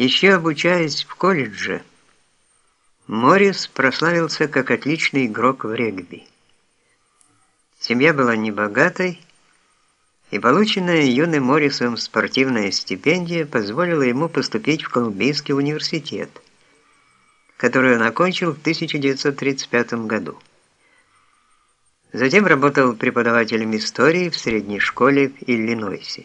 Еще обучаясь в колледже, Моррис прославился как отличный игрок в регби. Семья была небогатой, и полученная юным Моррисом спортивная стипендия позволила ему поступить в Колумбийский университет, который он окончил в 1935 году. Затем работал преподавателем истории в средней школе в Иллинойсе.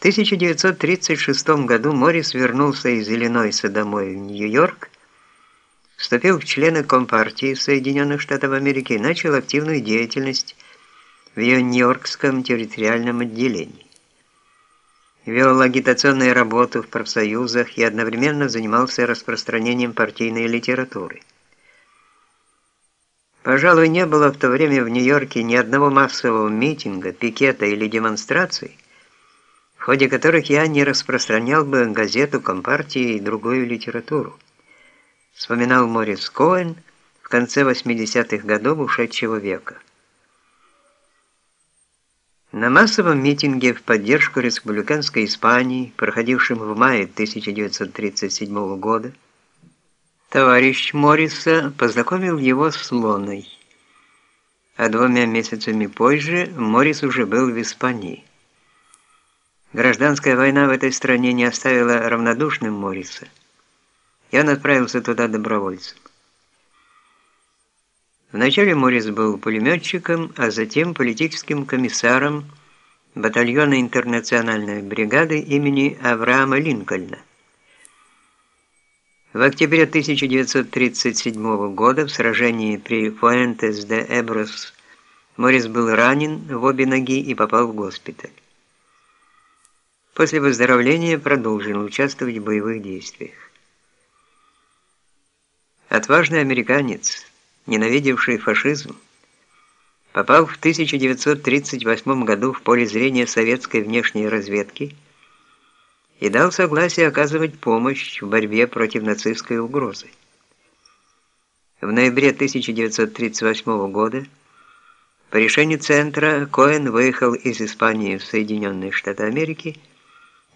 В 1936 году Моррис вернулся из Иллинойса домой в Нью-Йорк, вступил в члены Компартии Соединенных Штатов Америки и начал активную деятельность в ее Нью-Йоркском территориальном отделении. Вел агитационную работу в профсоюзах и одновременно занимался распространением партийной литературы. Пожалуй, не было в то время в Нью-Йорке ни одного массового митинга, пикета или демонстрации, в ходе которых я не распространял бы газету Компартии и другую литературу, вспоминал Морис Коэн в конце 80-х годов ушедшего века. На массовом митинге в поддержку республиканской Испании, проходившем в мае 1937 года, товарищ Морриса познакомил его с Лоной. А двумя месяцами позже Моррис уже был в Испании. Гражданская война в этой стране не оставила равнодушным Морриса. И он отправился туда добровольцем. Вначале Моррис был пулеметчиком, а затем политическим комиссаром батальона интернациональной бригады имени Авраама Линкольна. В октябре 1937 года в сражении при Фуэнтес де Эброс Моррис был ранен в обе ноги и попал в госпиталь. После выздоровления продолжил участвовать в боевых действиях. Отважный американец – ненавидевший фашизм, попал в 1938 году в поле зрения советской внешней разведки и дал согласие оказывать помощь в борьбе против нацистской угрозы. В ноябре 1938 года по решению Центра Коэн выехал из Испании в Соединенные Штаты Америки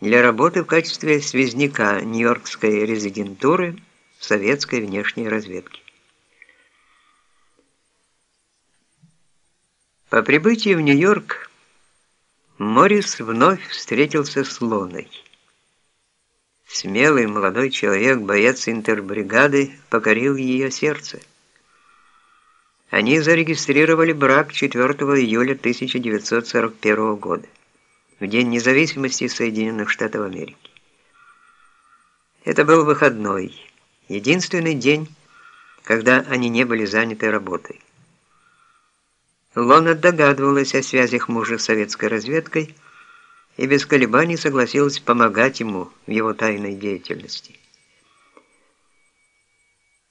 для работы в качестве связняка Нью-Йоркской резидентуры советской внешней разведки. По прибытии в Нью-Йорк Моррис вновь встретился с Лоной. Смелый молодой человек, боец интербригады, покорил ее сердце. Они зарегистрировали брак 4 июля 1941 года, в День независимости Соединенных Штатов Америки. Это был выходной, единственный день, когда они не были заняты работой. Лона догадывалась о связях мужа с советской разведкой и без колебаний согласилась помогать ему в его тайной деятельности.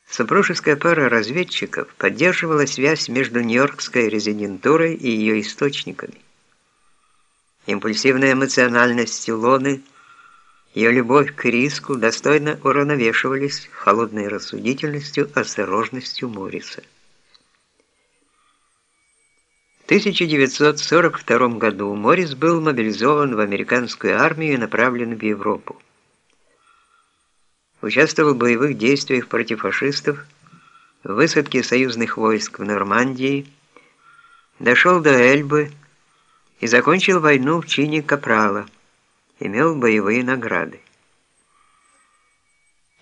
Супружеская пара разведчиков поддерживала связь между Нью-Йоркской резидентурой и ее источниками. Импульсивная эмоциональность Лоны, ее любовь к риску достойно уравновешивались холодной рассудительностью, осторожностью Морриса. 1942 году Моррис был мобилизован в американскую армию и направлен в Европу. Участвовал в боевых действиях против фашистов, в высадке союзных войск в Нормандии, дошел до Эльбы и закончил войну в чине капрала, имел боевые награды.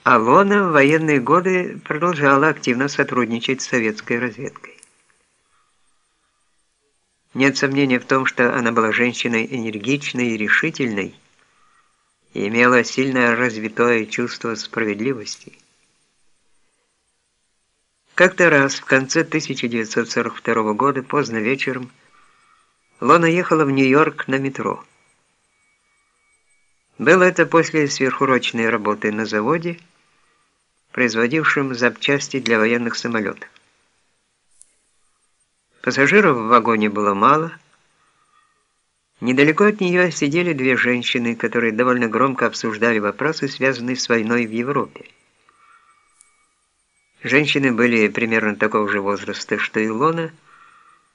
Алона в военные годы продолжала активно сотрудничать с советской разведкой. Нет сомнения в том, что она была женщиной энергичной и решительной и имела сильное развитое чувство справедливости. Как-то раз в конце 1942 года, поздно вечером, Лона ехала в Нью-Йорк на метро. Было это после сверхурочной работы на заводе, производившем запчасти для военных самолетов. Пассажиров в вагоне было мало. Недалеко от нее сидели две женщины, которые довольно громко обсуждали вопросы, связанные с войной в Европе. Женщины были примерно такого же возраста, что и Лона,